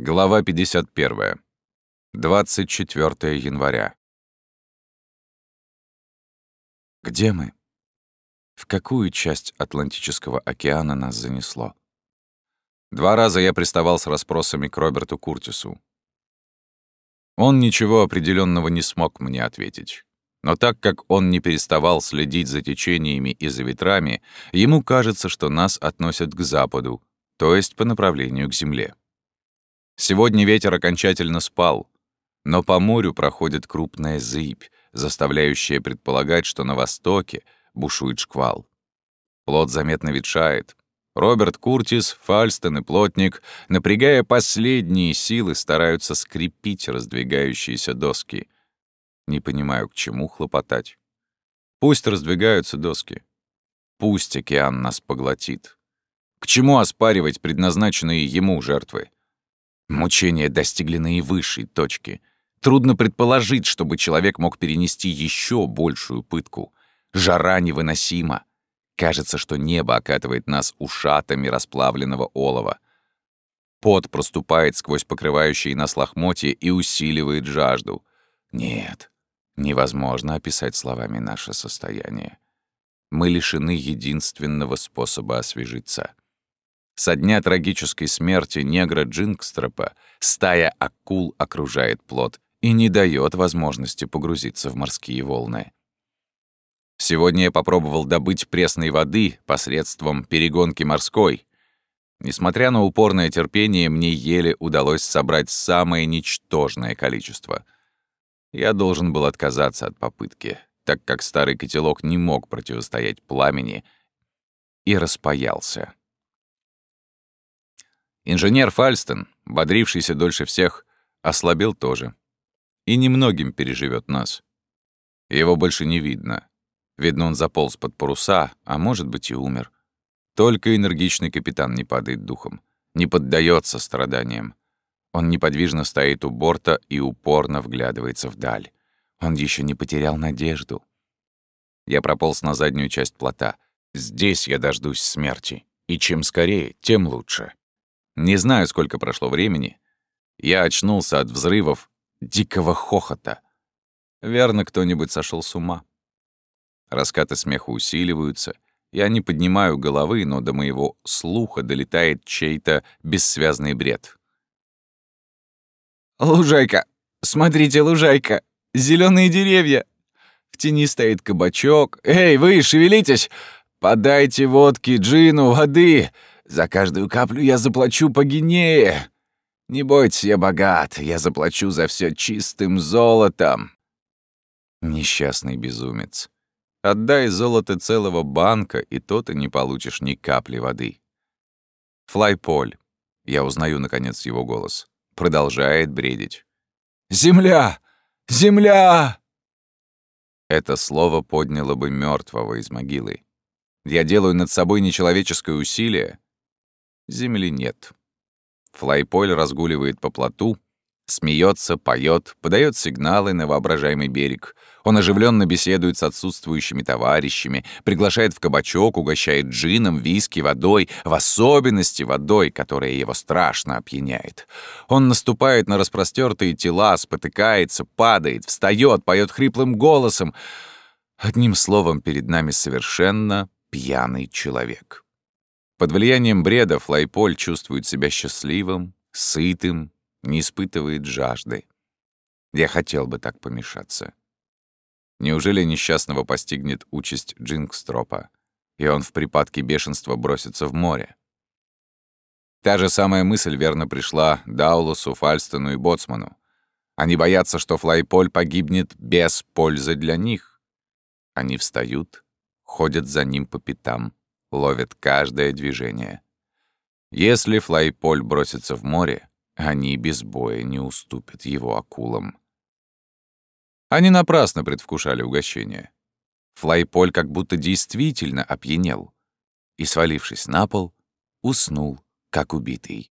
Глава 51. 24 января. Где мы? В какую часть Атлантического океана нас занесло? Два раза я приставал с расспросами к Роберту Куртису. Он ничего определенного не смог мне ответить. Но так как он не переставал следить за течениями и за ветрами, ему кажется, что нас относят к западу, то есть по направлению к Земле. Сегодня ветер окончательно спал, но по морю проходит крупная зыбь, заставляющая предполагать, что на востоке бушует шквал. Плот заметно ветшает. Роберт Куртис, Фальстон и Плотник, напрягая последние силы, стараются скрепить раздвигающиеся доски. Не понимаю, к чему хлопотать. Пусть раздвигаются доски. Пусть океан нас поглотит. К чему оспаривать предназначенные ему жертвы? Мучения достигли наивысшей точки. Трудно предположить, чтобы человек мог перенести еще большую пытку. Жара невыносима. Кажется, что небо окатывает нас ушатами расплавленного олова. Пот проступает сквозь покрывающие нас лохмотья и усиливает жажду. Нет, невозможно описать словами наше состояние. Мы лишены единственного способа освежиться — со дня трагической смерти негра Джинкстропа стая акул окружает плод и не дает возможности погрузиться в морские волны. Сегодня я попробовал добыть пресной воды посредством перегонки морской. Несмотря на упорное терпение, мне еле удалось собрать самое ничтожное количество. Я должен был отказаться от попытки, так как старый котелок не мог противостоять пламени и распаялся. Инженер Фальстон, бодрившийся дольше всех, ослабел тоже. И немногим переживет нас. Его больше не видно. Видно, он заполз под паруса, а может быть и умер. Только энергичный капитан не падает духом, не поддается страданиям. Он неподвижно стоит у борта и упорно вглядывается вдаль. Он еще не потерял надежду. Я прополз на заднюю часть плота. Здесь я дождусь смерти. И чем скорее, тем лучше. Не знаю, сколько прошло времени. Я очнулся от взрывов дикого хохота. Верно, кто-нибудь сошел с ума. Раскаты смеха усиливаются. Я не поднимаю головы, но до моего слуха долетает чей-то бессвязный бред. «Лужайка! Смотрите, лужайка! Зеленые деревья! В тени стоит кабачок. Эй, вы, шевелитесь! Подайте водки, джину, воды! За каждую каплю я заплачу по гинее. Не бойтесь, я богат, я заплачу за все чистым золотом. Несчастный безумец. Отдай золото целого банка, и то ты не получишь ни капли воды. Флайполь. Я узнаю, наконец, его голос. Продолжает бредить. «Земля! Земля!» Это слово подняло бы мертвого из могилы. Я делаю над собой нечеловеческое усилие, Земли нет. Флайполь разгуливает по плоту, смеется, поет, подает сигналы на воображаемый берег. Он оживленно беседует с отсутствующими товарищами, приглашает в кабачок, угощает джином, виски, водой, в особенности водой, которая его страшно опьяняет. Он наступает на распростертые тела, спотыкается, падает, встает, поет хриплым голосом. Одним словом, перед нами совершенно пьяный человек. Под влиянием бреда Флайполь чувствует себя счастливым, сытым, не испытывает жажды. Я хотел бы так помешаться. Неужели несчастного постигнет участь Джинкстропа, и он в припадке бешенства бросится в море? Та же самая мысль верно пришла Даулусу, Фальстону и Боцману. Они боятся, что Флайполь погибнет без пользы для них. Они встают, ходят за ним по пятам, ловят каждое движение. Если флайполь бросится в море, они без боя не уступят его акулам. Они напрасно предвкушали угощение. Флайполь как будто действительно опьянел и, свалившись на пол, уснул, как убитый.